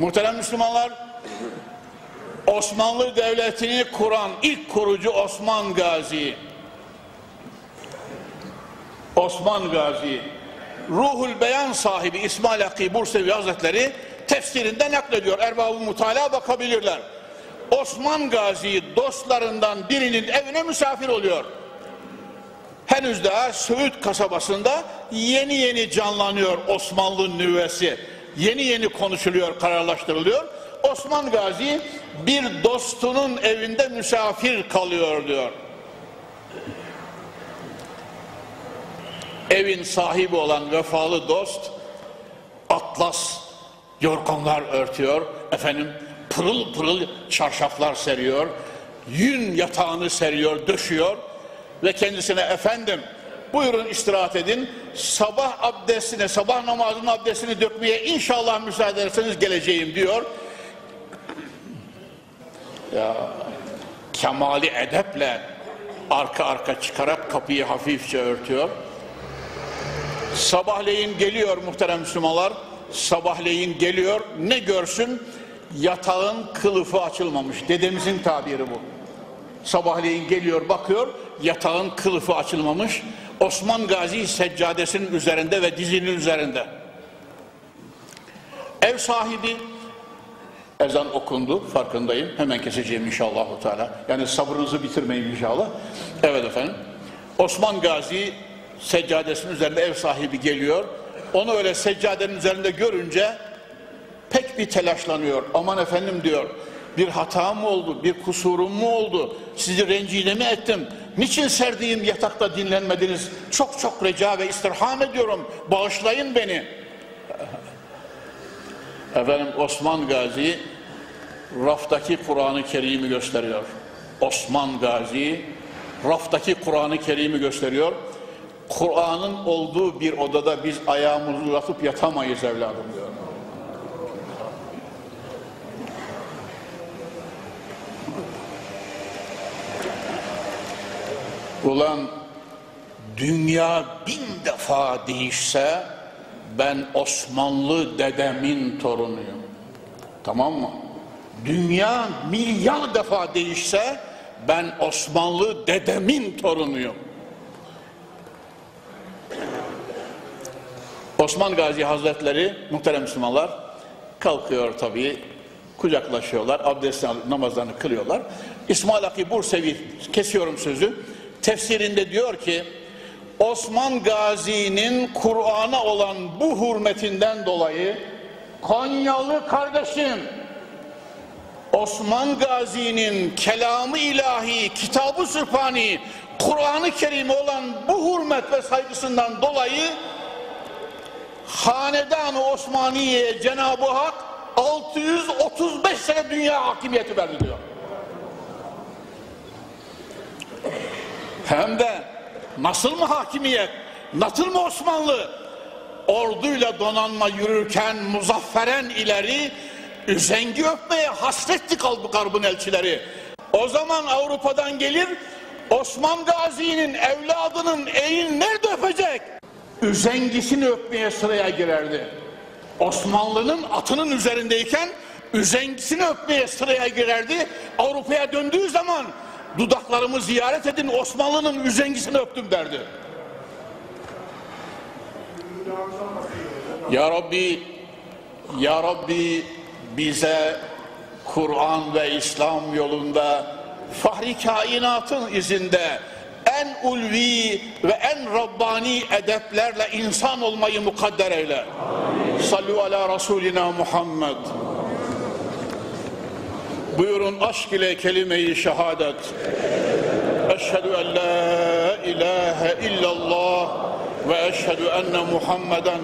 Muhterem Müslümanlar, Osmanlı Devleti'ni kuran ilk kurucu Osman Gazi. Osman Gazi. Ruhul Beyan sahibi İsmail Hakkı Bursevi Hazretleri tefsirinde naklediyor. Erbab-ı Mutala bakabilirler. Osman Gazi dostlarından birinin evine misafir oluyor. Henüz daha Söğüt kasabasında yeni yeni canlanıyor Osmanlı nüvesi. Yeni yeni konuşuluyor, kararlaştırılıyor. Osman Gazi bir dostunun evinde misafir kalıyor diyor. Evin sahibi olan vefalı dost atlas yorganlar örtüyor. Efendim pırıl pırıl çarşaflar seriyor. Yün yatağını seriyor, döşüyor ve kendisine efendim buyurun istirahat edin. Sabah abdestine, sabah namazının abdestini dökmeye inşallah müsaade ederseniz geleceğim diyor. Ya kemali edeple arka arka çıkarak kapıyı hafifçe örtüyor. Sabahleyin geliyor muhterem Müslümanlar. Sabahleyin geliyor. Ne görsün? Yatağın kılıfı açılmamış. Dedemizin tabiri bu. Sabahleyin geliyor bakıyor. Yatağın kılıfı açılmamış. Osman Gazi seccadesinin üzerinde ve dizinin üzerinde. Ev sahibi ezan okundu farkındayım. Hemen keseceğim inşallah. Teala. Yani sabrınızı bitirmeyin inşallah. Evet efendim. Osman Gazi seccadesinin üzerinde ev sahibi geliyor. Onu öyle seccadenin üzerinde görünce pek bir telaşlanıyor. Aman efendim diyor. Bir hatam mı oldu? Bir kusurum mu oldu? Sizi rencide mi ettim? Niçin serdiğim yatakta dinlenmediniz? Çok çok rica ve istirham ediyorum. Bağışlayın beni. Efendim Osman Gazi raftaki Kur'an-ı Kerim'i gösteriyor. Osman Gazi raftaki Kur'an-ı Kerim'i gösteriyor. Kur'an'ın olduğu bir odada biz ayağımızı uzatıp yatamayız evladım diyor. Ulan dünya bin defa değişse ben Osmanlı dedemin torunuyum. Tamam mı? Dünya milyar defa değişse ben Osmanlı dedemin torunuyum. Osman Gazi Hazretleri muhterem Müslümanlar kalkıyor tabii kucaklaşıyorlar abdest namazlarını kılıyorlar. İsmail Hakkı Bursevi kesiyorum sözü tefsirinde diyor ki Osman Gazi'nin Kur'an'a olan bu hürmetinden dolayı Konyalı kardeşim Osman Gazi'nin kelamı ilahi, kitabı sırfani, Kur'an-ı Kerim olan bu hürmet ve saygısından dolayı Hanedan-ı Osmaniye'ye Cenab-ı Hak 635 sene dünya hakimiyeti verdi diyor. Hem de nasıl mı hakimiyet, nasıl mı Osmanlı? Orduyla donanma yürürken muzafferen ileri üzengi öpmeye hasretti kaldı garbın elçileri. O zaman Avrupa'dan gelir Osman Gazi'nin evladının eğin nerede öpecek? Üzengisini öpmeye sıraya girerdi. Osmanlı'nın atının üzerindeyken üzengisini öpmeye sıraya girerdi. Avrupa'ya döndüğü zaman dudaklarımı ziyaret edin Osmanlı'nın üzengisini öptüm derdi. Ya Rabbi, Ya Rabbi bize Kur'an ve İslam yolunda fahri kainatın izinde en ulvi ve en Rabbani edeplerle insan olmayı mukadder eyle. Amin. Sallu ala Resulina Muhammed. Buyurun aşk ile kelime-i şehadet. Eşhedü en la ilahe illallah ve eşhedü enne Muhammeden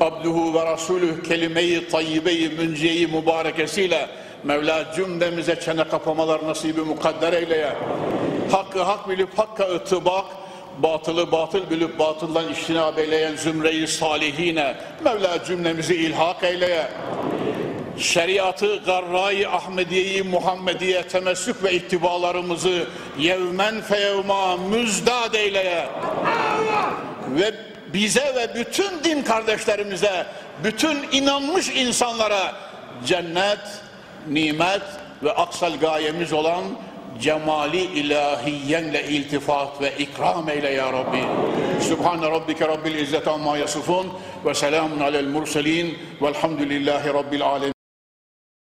abduhu ve rasulüh kelime-i tayyibe-i münciye-i mübarekesiyle Mevla cümlemize çene kapamalar nasibi mukadder eyleye. Hakkı hak bilip hakka ıtыбak, batılı batıl bilip batıldan iştinab eyleyen zümreyi salihine Mevla cümlemizi ilhak eyleye. Şeriatı, garrayı, Ahmediye'yi, Muhammediye temessük ve ittibalarımızı yevmen feyevma müzdad eyleye. Ve bize ve bütün din kardeşlerimize bütün inanmış insanlara cennet, nimet ve aksal gayemiz olan cemali ilahiyenle iltifat ve ikram eyle ya Rabbi. Subhane rabbike rabbil izzeti amma yasifun ve selamun alel murselin velhamdülillahi rabbil alemin.